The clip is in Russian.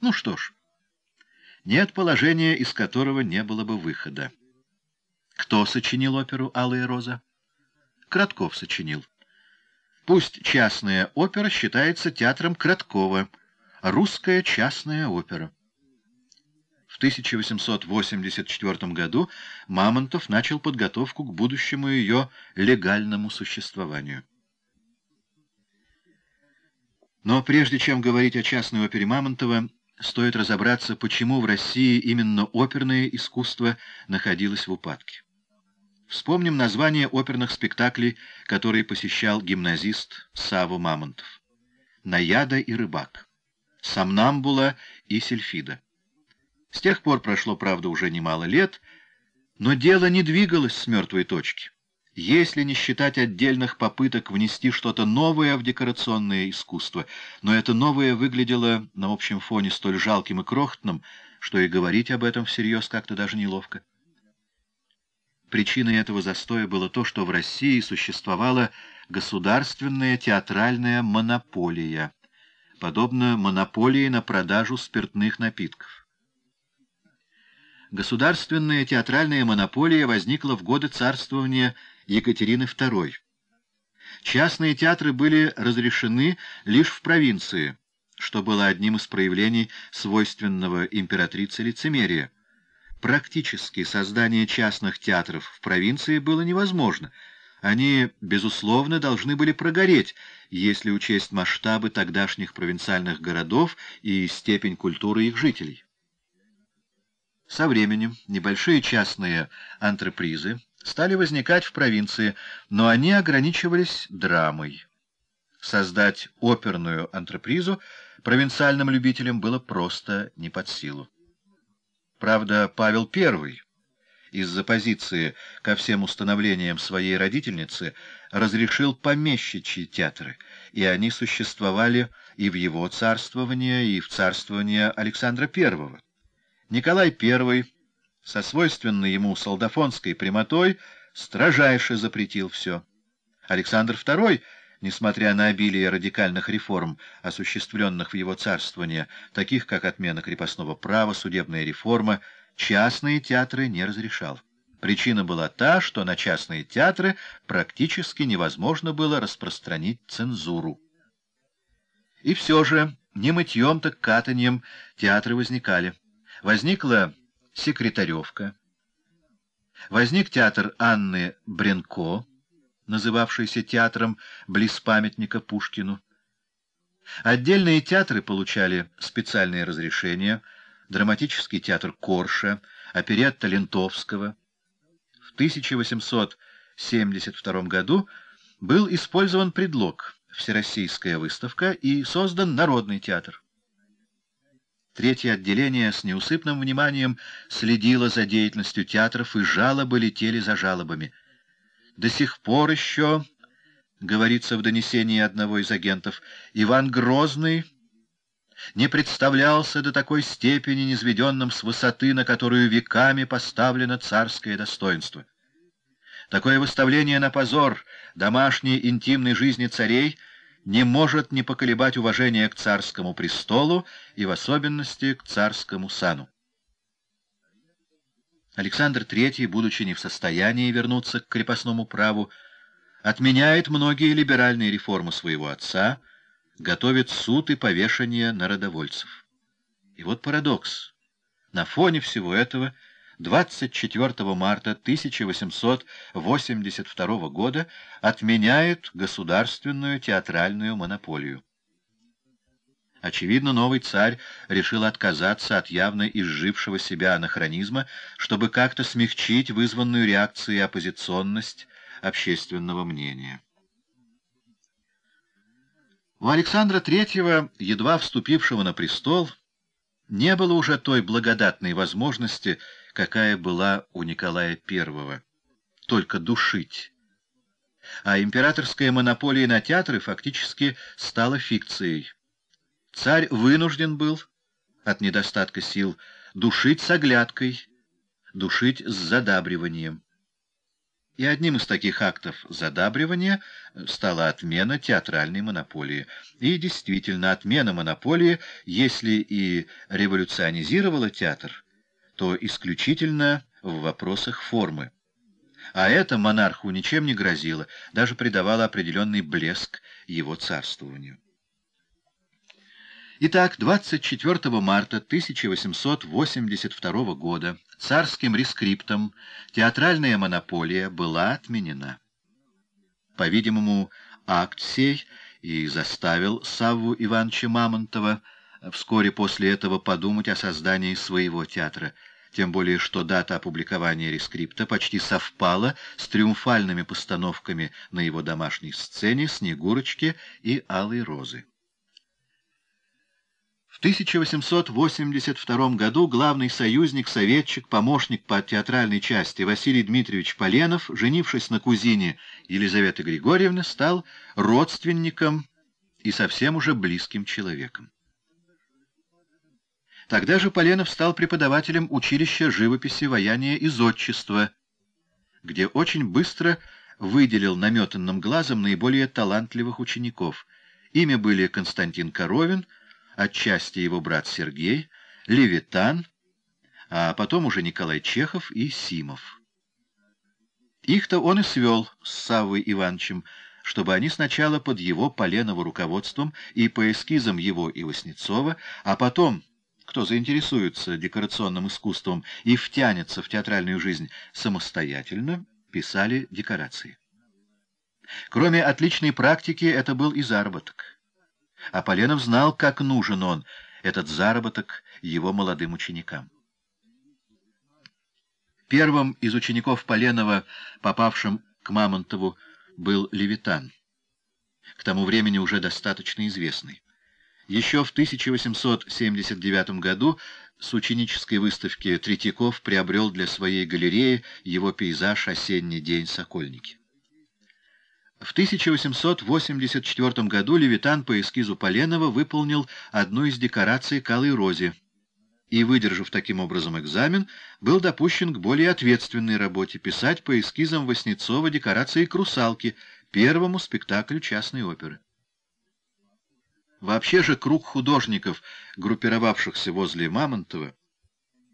Ну что ж, нет положения, из которого не было бы выхода. Кто сочинил оперу «Алая роза»? Кратков сочинил. Пусть частная опера считается театром Краткова, русская частная опера. В 1884 году Мамонтов начал подготовку к будущему ее легальному существованию. Но прежде чем говорить о частной опере Мамонтова, стоит разобраться, почему в России именно оперное искусство находилось в упадке. Вспомним название оперных спектаклей, которые посещал гимназист Саву Мамонтов. «Наяда и рыбак», «Самнамбула» и «Сельфида». С тех пор прошло, правда, уже немало лет, но дело не двигалось с мертвой точки. Если не считать отдельных попыток внести что-то новое в декорационное искусство, но это новое выглядело на общем фоне столь жалким и крохотным, что и говорить об этом всерьез как-то даже неловко. Причиной этого застоя было то, что в России существовала государственная театральная монополия, подобно монополии на продажу спиртных напитков. Государственная театральная монополия возникла в годы царствования Екатерины II. Частные театры были разрешены лишь в провинции, что было одним из проявлений свойственного императрице лицемерия. Практически создание частных театров в провинции было невозможно. Они, безусловно, должны были прогореть, если учесть масштабы тогдашних провинциальных городов и степень культуры их жителей. Со временем небольшие частные антрепризы стали возникать в провинции, но они ограничивались драмой. Создать оперную антрепризу провинциальным любителям было просто не под силу. Правда, Павел I из-за позиции ко всем установлениям своей родительницы разрешил помещичьи театры, и они существовали и в его царствование, и в царствование Александра I. Николай I со свойственной ему солдафонской прямотой строжайше запретил все. Александр II несмотря на обилие радикальных реформ, осуществленных в его царствовании, таких как отмена крепостного права, судебная реформа, частные театры не разрешал. Причина была та, что на частные театры практически невозможно было распространить цензуру. И все же, не мытьем, так катаньем театры возникали. Возникла секретаревка, возник театр Анны Бренко, называвшийся театром близ памятника Пушкину. Отдельные театры получали специальные разрешения, драматический театр Корша, оперетта Лентовского. В 1872 году был использован предлог «Всероссийская выставка» и создан Народный театр. Третье отделение с неусыпным вниманием следило за деятельностью театров, и жалобы летели за жалобами — до сих пор еще, говорится в донесении одного из агентов, Иван Грозный не представлялся до такой степени низведенным с высоты, на которую веками поставлено царское достоинство. Такое выставление на позор домашней интимной жизни царей не может не поколебать уважение к царскому престолу и в особенности к царскому сану. Александр III, будучи не в состоянии вернуться к крепостному праву, отменяет многие либеральные реформы своего отца, готовит суд и повешение народовольцев. И вот парадокс. На фоне всего этого 24 марта 1882 года отменяет государственную театральную монополию. Очевидно, новый царь решил отказаться от явно изжившего себя анахронизма, чтобы как-то смягчить вызванную реакцией оппозиционность общественного мнения. У Александра III, едва вступившего на престол, не было уже той благодатной возможности, какая была у Николая I, только душить. А императорская монополия на театры фактически стала фикцией. Царь вынужден был, от недостатка сил, душить с оглядкой, душить с задабриванием. И одним из таких актов задабривания стала отмена театральной монополии. И действительно, отмена монополии, если и революционизировала театр, то исключительно в вопросах формы. А это монарху ничем не грозило, даже придавало определенный блеск его царствованию. Итак, 24 марта 1882 года царским рескриптом театральная монополия была отменена. По-видимому, акт сей и заставил Савву Ивановича Мамонтова вскоре после этого подумать о создании своего театра, тем более что дата опубликования рескрипта почти совпала с триумфальными постановками на его домашней сцене «Снегурочки» и «Алой розы». В 1882 году главный союзник, советчик, помощник по театральной части Василий Дмитриевич Поленов, женившись на кузине Елизаветы Григорьевны, стал родственником и совсем уже близким человеком. Тогда же Поленов стал преподавателем училища живописи, ваяния и зодчества, где очень быстро выделил наметанным глазом наиболее талантливых учеников. Ими были Константин Коровин, отчасти его брат Сергей, Левитан, а потом уже Николай Чехов и Симов. Их-то он и свел с Саввой Ивановичем, чтобы они сначала под его Поленово руководством и по эскизам его и Васнецова, а потом, кто заинтересуется декорационным искусством и втянется в театральную жизнь самостоятельно, писали декорации. Кроме отличной практики, это был и заработок. А Поленов знал, как нужен он, этот заработок, его молодым ученикам. Первым из учеников Поленова, попавшим к Мамонтову, был Левитан, к тому времени уже достаточно известный. Еще в 1879 году с ученической выставки Третьяков приобрел для своей галереи его пейзаж «Осенний день Сокольники». В 1884 году Левитан по эскизу Поленова выполнил одну из декораций к Алой Розе и, выдержав таким образом экзамен, был допущен к более ответственной работе писать по эскизам Васнецова декорации к «Русалке», первому спектаклю частной оперы. Вообще же круг художников, группировавшихся возле Мамонтова,